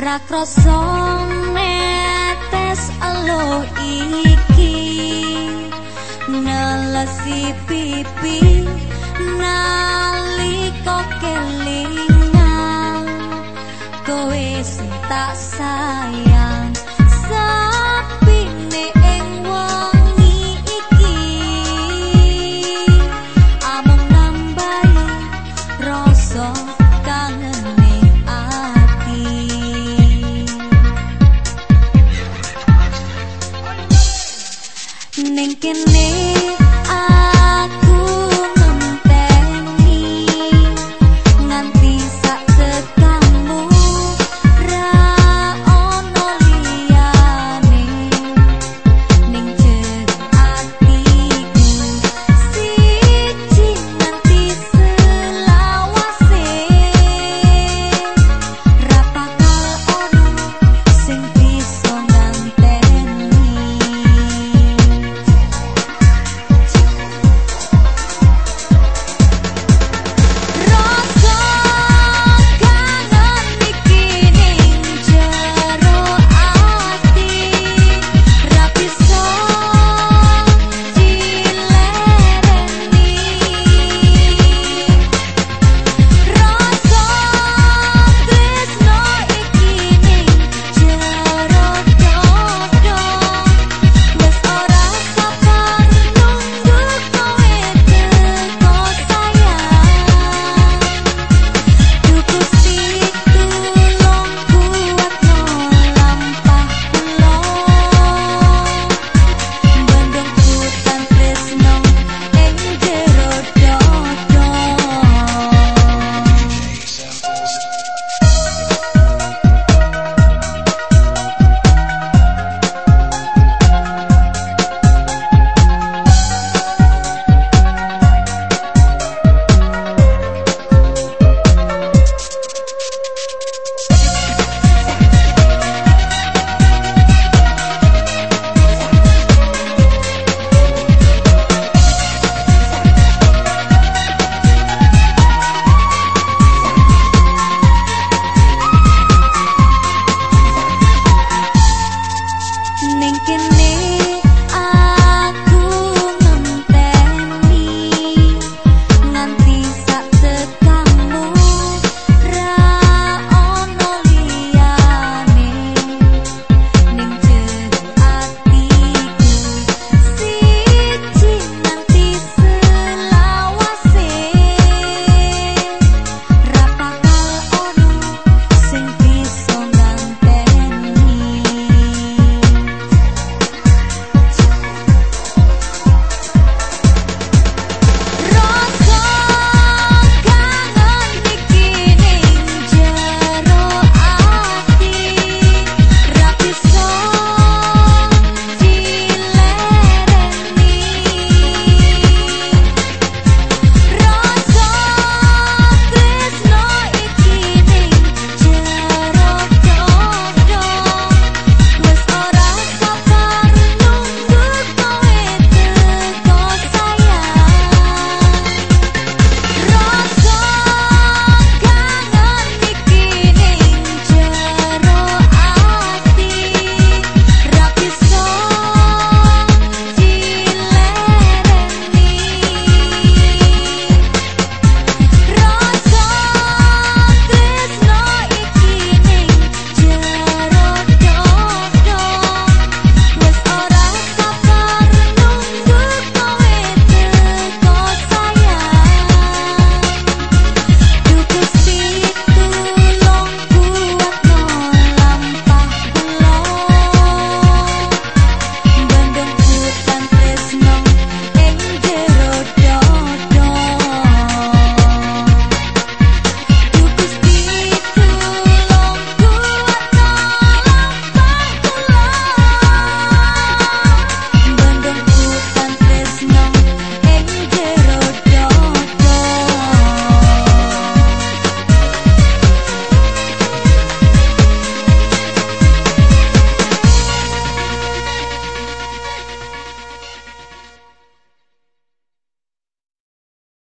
Ora krasa netes elo iki nalasi pipi nalika kelingan kowe sing tak sayang. Sapine ing wangi iki amung nambahi rasa kangen. ning you.